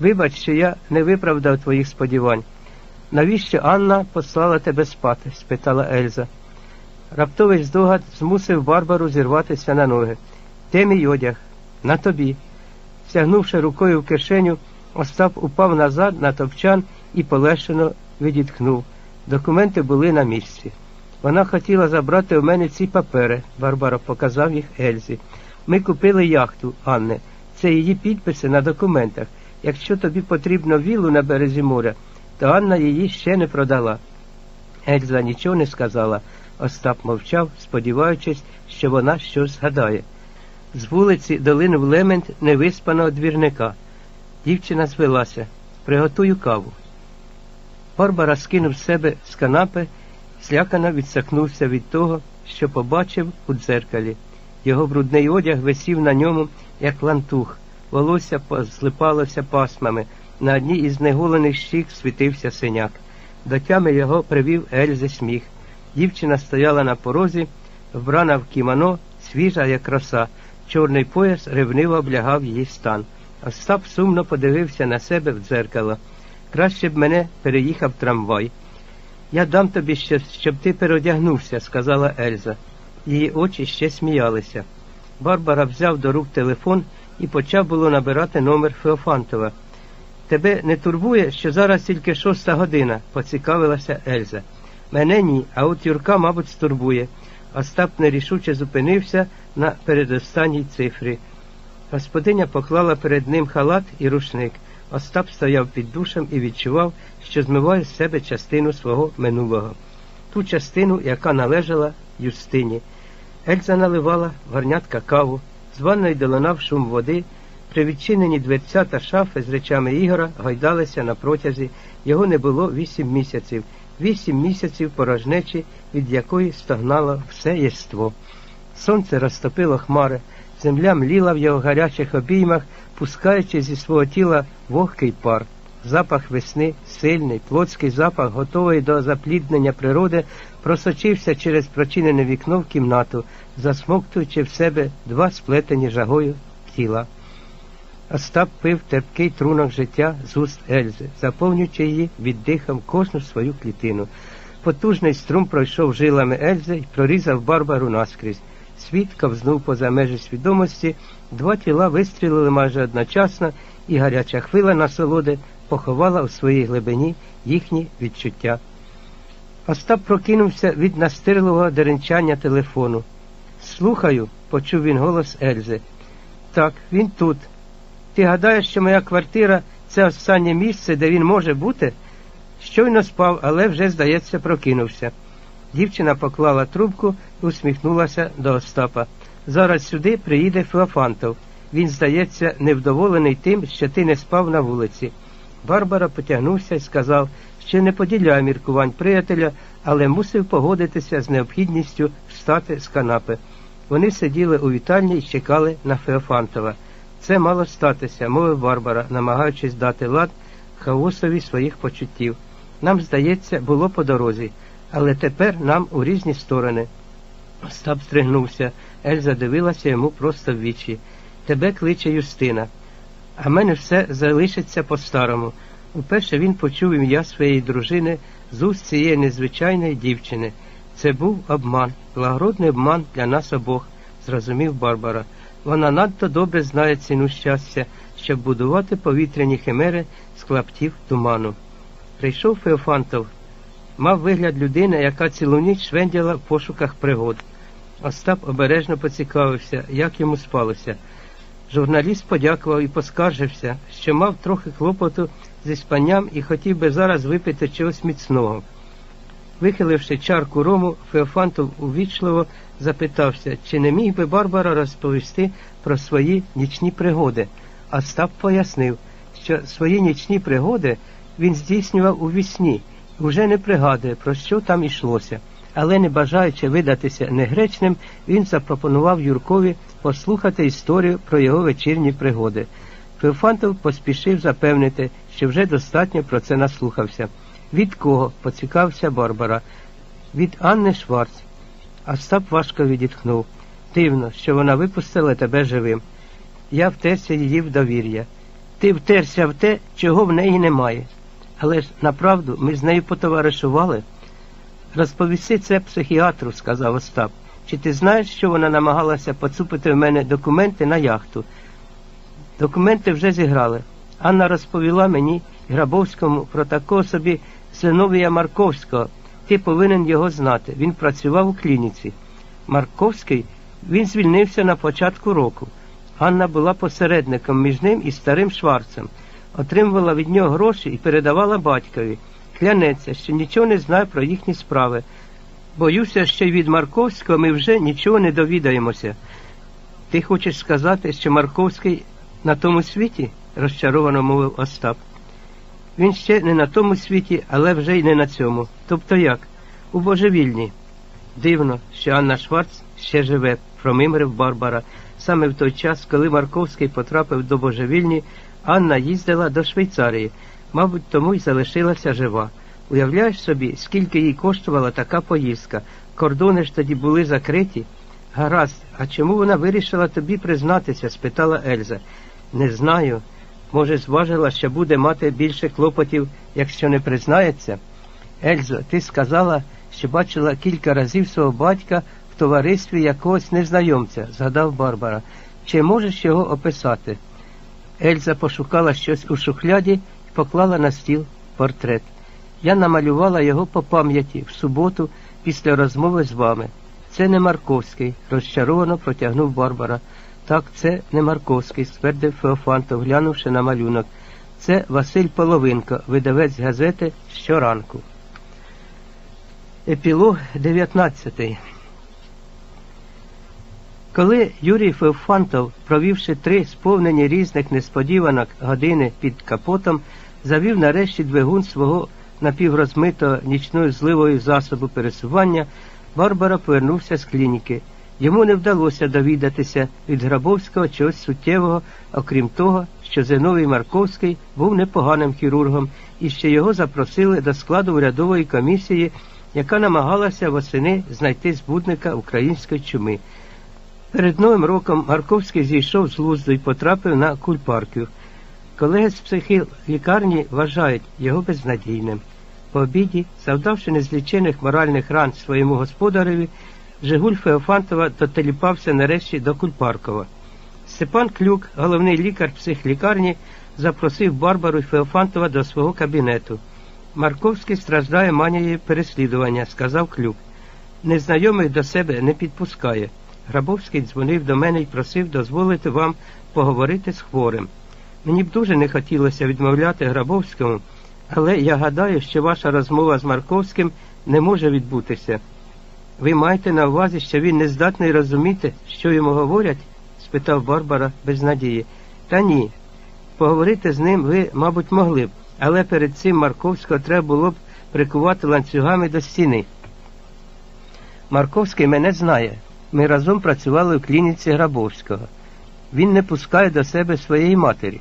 Вибач, що я не виправдав твоїх сподівань. Навіщо Анна послала тебе спати? спитала Ельза. Раптовий здогад змусив Барбару зірватися на ноги. Де мій одяг? На тобі. Сягнувши рукою в кишеню, Остап упав назад на топчан і полегшено відітхнув. Документи були на місці. Вона хотіла забрати у мене ці папери, Барбара показав їх Ельзі. Ми купили яхту, Анне. Це її підписи на документах. Якщо тобі потрібно віллу на березі моря, то Анна її ще не продала. Ельза нічого не сказала. Остап мовчав, сподіваючись, що вона щось згадає. З вулиці долинув лемент невиспаного двірника. Дівчина звелася. Приготую каву. Барбара скинув себе з канапи, злякано відсахнувся від того, що побачив у дзеркалі. Його брудний одяг висів на ньому, як лантух, волосся злипалося пасмами, на одній із неголених щік світився синяк. До тями його привів Ельзи сміх. Дівчина стояла на порозі, вбрана в кімоно, свіжа, як роса, чорний пояс ревниво облягав її стан. Остап сумно подивився на себе в дзеркало. Краще б мене переїхав трамвай. Я дам тобі щось, щоб ти переодягнувся, сказала Ельза. Її очі ще сміялися. Барбара взяв до рук телефон і почав було набирати номер Феофантова. Тебе не турбує, що зараз тільки шоста година, поцікавилася Ельза. Мене ні, а от Юрка, мабуть, стурбує. Остап нерішуче зупинився на передостанній цифрі. Господиня поклала перед ним халат і рушник. Остап стояв під душем і відчував, що змиває з себе частину свого минулого, ту частину, яка належала Юстині. Ельза наливала горнятка каву, з ванної долинав шум води. При відчиненні дверця та шафи з речами Ігора гойдалися на протязі. Його не було вісім місяців, вісім місяців порожнечі, від якої стогнало все єство. Сонце розтопило хмари, земля мліла в його гарячих обіймах, пускаючи зі свого тіла вогкий пар. Запах весни, сильний, плотський запах, готовий до запліднення природи, просочився через прочинене вікно в кімнату, засмоктуючи в себе два сплетені жагою тіла. Остап пив терпкий трунок життя з уст Ельзи, заповнюючи її віддихом кожну свою клітину. Потужний струм пройшов жилами Ельзи і прорізав Барбару наскрізь. Світ ковзнув поза межі свідомості, два тіла вистрілили майже одночасно, і гаряча хвила насолоди поховала у своїй глибині їхні відчуття. Остап прокинувся від настирливого деренчання телефону. Слухаю, почув він голос Ельзи. Так, він тут. Ти гадаєш, що моя квартира це останнє місце, де він може бути? Щойно спав, але вже, здається, прокинувся. Дівчина поклала трубку і усміхнулася до Остапа. Зараз сюди приїде Феофантов. Він, здається, невдоволений тим, що ти не спав на вулиці. Барбара потягнувся і сказав, що не поділяє міркувань приятеля, але мусив погодитися з необхідністю встати з канапи. Вони сиділи у вітальні і чекали на Феофантова. Це мало статися, мовив Барбара, намагаючись дати лад хаосові своїх почуттів. Нам, здається, було по дорозі, але тепер нам у різні сторони. Остап стригнувся. Ельза дивилася йому просто в вічі. Тебе кличе Юстина. А мене все залишиться по-старому. Уперше він почув ім'я своєї дружини з уст цієї незвичайної дівчини. Це був обман, благородний обман для нас обох, зрозумів Барбара. Вона надто добре знає ціну щастя, щоб будувати повітряні химери з клаптів туману. Прийшов Феофантов, мав вигляд людини, яка цілу ніч швендяла в пошуках пригод. Остап обережно поцікавився, як йому спалося. Журналіст подякував і поскаржився, що мав трохи клопоту зі спанням і хотів би зараз випити чогось міцного. Вихиливши чарку рому, Феофантов увічливо запитався, чи не міг би Барбара розповісти про свої нічні пригоди. Остап пояснив, що свої нічні пригоди він здійснював у вісні, уже не пригадує, про що там йшлося. Але, не бажаючи видатися негречним, він запропонував Юркові послухати історію про його вечірні пригоди. Феофантов поспішив запевнити, що вже достатньо про це наслухався. Від кого? поцікався Барбара. Від Анни Шварц. Остап важко відітхнув. Дивно, що вона випустила тебе живим. Я втерся її в довір'я. Ти втерся в те, чого в неї немає. Але ж направду ми з нею потоваришували. Розповісти це психіатру, сказав Остап. Чи ти знаєш, що вона намагалася поцупити в мене документи на яхту? Документи вже зіграли. Анна розповіла мені Грабовському про такого собі Зиновія Марковського. Ти повинен його знати. Він працював у клініці. Марковський він звільнився на початку року. Ганна була посередником між ним і старим Шварцем, отримувала від нього гроші і передавала батькові. Клянеться, що нічого не знає про їхні справи. Боюся, що від Марковського ми вже нічого не довідаємося. Ти хочеш сказати, що Марковський на тому світі? розчаровано мовив Остап. Він ще не на тому світі, але вже й не на цьому. Тобто як? У божевільні. Дивно, що Анна Шварц ще живе, промимрив Барбара. Саме в той час, коли Марковський потрапив до божевільні, Анна їздила до Швейцарії, мабуть, тому й залишилася жива. Уявляєш собі, скільки їй коштувала така поїздка. Кордони ж тоді були закриті. Гаразд, а чому вона вирішила тобі признатися? спитала Ельза. Не знаю. Може, зважила, що буде мати більше клопотів, якщо не признається. Ельзо, ти сказала, що бачила кілька разів свого батька в товаристві якогось незнайомця, згадав Барбара. Чи можеш його описати? Ельза пошукала щось у шухляді і поклала на стіл портрет. Я намалювала його по пам'яті в суботу після розмови з вами. Це не Марковський, розчаровано протягнув Барбара. Так, це не Марковський, ствердив Феофантов, глянувши на малюнок. Це Василь Половинко, видавець газети щоранку. Епілог 19 Коли Юрій Феофантов, провівши три сповнені різних несподіванок години під капотом, завів нарешті двигун свого напіврозмитого нічною зливою засобу пересування, Барбара повернувся з клініки. Йому не вдалося довідатися від Грабовського чогось суттєвого, окрім того, що Зиновій Марковський був непоганим хірургом і що його запросили до складу урядової комісії, яка намагалася восени знайти збудника української чуми. Перед новим роком Марковський зійшов з лузду і потрапив на кульпарків. Колеги з психілікарні вважають його безнадійним. По обіді, завдавши незлічених моральних ран своєму господареві, Жигуль Феофантова дотеліпався нарешті до Кульпаркова. Степан Клюк, головний лікар психлікарні, запросив Барбару Феофантова до свого кабінету. Марковський страждає манією переслідування, сказав Клюк. Незнайомих до себе не підпускає. Грабовський дзвонив до мене і просив дозволити вам поговорити з хворим. Мені б дуже не хотілося відмовляти Грабовському, але я гадаю, що ваша розмова з Марковським не може відбутися. Ви маєте на увазі, що він не здатний розуміти, що йому говорять? спитав Барбара без надії. Та ні. Поговорити з ним ви, мабуть, могли б, але перед цим Марковського треба було б прикувати ланцюгами до стіни. Марковський мене знає. Ми разом працювали в клініці Грабовського. Він не пускає до себе своєї матері.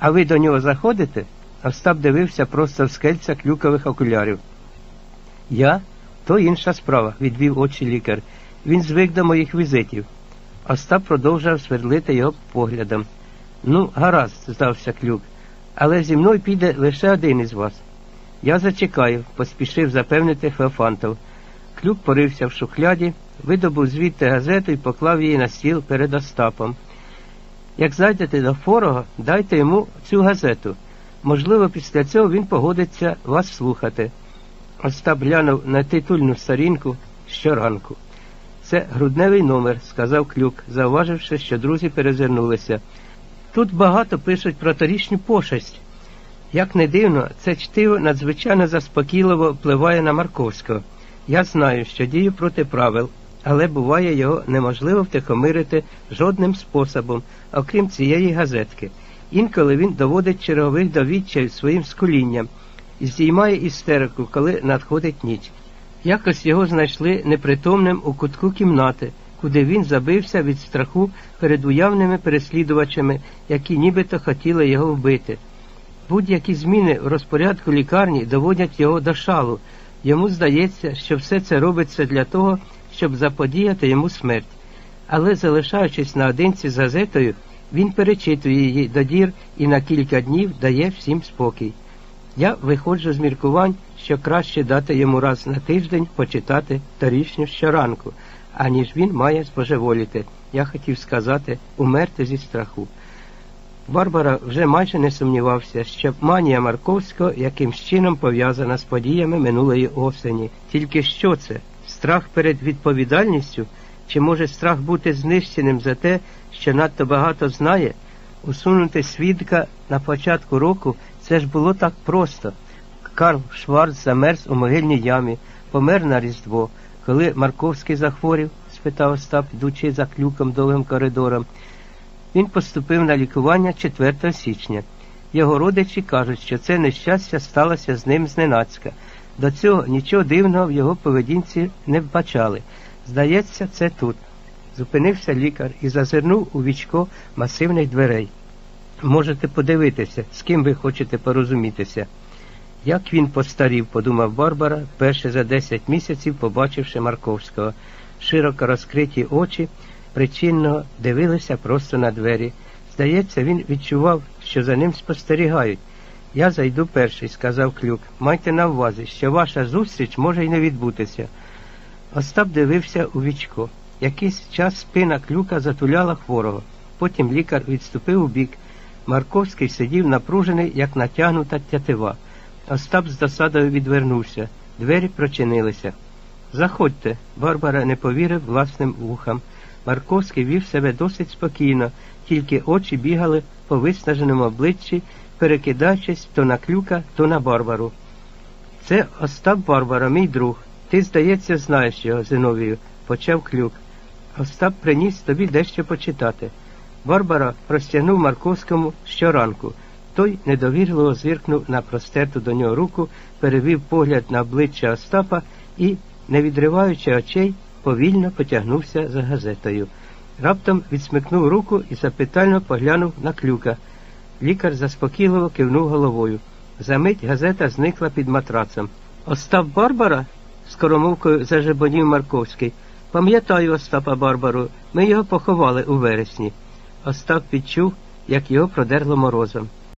А ви до нього заходите? Остап дивився просто в скельця клюкових окулярів. Я? То інша справа, відвів очі лікар. Він звик до моїх візитів. Остап продовжував свердлити його поглядом. Ну, гаразд, здався клюк, але зі мною піде лише один із вас. Я зачекаю, поспішив запевнити Феофантов. Клюк порився в шухляді, видобув звідти газету і поклав її на стіл перед Остапом. Як зайдете до форого, дайте йому цю газету. Можливо, після цього він погодиться вас слухати. Остап глянув на титульну сторінку щоранку. Це грудневий номер, сказав Клюк, зауваживши, що друзі перезирнулися. Тут багато пишуть про торічню пошесть. Як не дивно, це чтиво надзвичайно заспокійливо впливає на Марковського. Я знаю, що дію проти правил, але буває його неможливо втихомирити жодним способом, окрім цієї газетки. Інколи він доводить чергових до своїм скулінням і здіймає істерику, коли надходить ніч. Якось його знайшли непритомним у кутку кімнати, куди він забився від страху перед уявними переслідувачами, які нібито хотіли його вбити. Будь-які зміни в розпорядку лікарні доводять його до шалу. Йому здається, що все це робиться для того, щоб заподіяти йому смерть. Але залишаючись наодинці з газетою, Він перечитує її до дір і на кілька днів дає всім спокій. Я виходжу з міркувань, що краще дати йому раз на тиждень почитати торішню щоранку, аніж він має спожеволіти. Я хотів сказати, умерти зі страху. Барбара вже майже не сумнівався, що манія Марковського якимсь чином пов'язана з подіями минулої осені. Тільки що це? Страх перед відповідальністю? Чи може страх бути знищеним за те, що надто багато знає? Усунути свідка на початку року це ж було так просто. Карл Шварц замерз у могильній ямі, помер на Різдво. Коли Марковський захворів? спитав Остап, йдучи за клюком довгим коридором. Він поступив на лікування 4 січня. Його родичі кажуть, що це нещастя сталося з ним зненацька. До цього нічого дивного в його поведінці не вбачали. Здається, це тут. Зупинився лікар і зазирнув у вічко масивних дверей. Можете подивитися, з ким ви хочете порозумітися. Як він постарів, подумав Барбара, перше за 10 місяців побачивши Марковського. Широко розкриті очі причинно дивилися просто на двері. Здається, він відчував, що за ним спостерігають. Я зайду перший, сказав Клюк. Майте на увазі, що ваша зустріч може й не відбутися. Остап дивився у вічко. Якийсь час спина клюка затуляла хворого. Потім лікар відступив у бік. Марковський сидів напружений, як натягнута тятива. Остап з досадою відвернувся. Двері прочинилися. Заходьте, Барбара не повірив власним вухам. Марковський вів себе досить спокійно, тільки очі бігали по виснаженому обличчі, перекидаючись то на клюка, то на Барбару. Це Остап Барбара, мій друг. Ти, здається, знаєш його, Зиновію, почав клюк. Остап приніс тобі дещо почитати. Барбара простягнув Марковському щоранку. Той недовірливо зиркнув на простерту до нього руку, перевів погляд на обличчя Остапа і, не відриваючи очей, повільно потягнувся за газетою. Раптом відсмикнув руку і запитально поглянув на клюка. Лікар заспокійливо кивнув головою. Замить газета зникла під матрацем. Остап Барбара? скоромовкою зажебонів Марковський. Пам'ятаю Остапа Барбару, ми його поховали у вересні. Остап відчув, як його продерло морозом.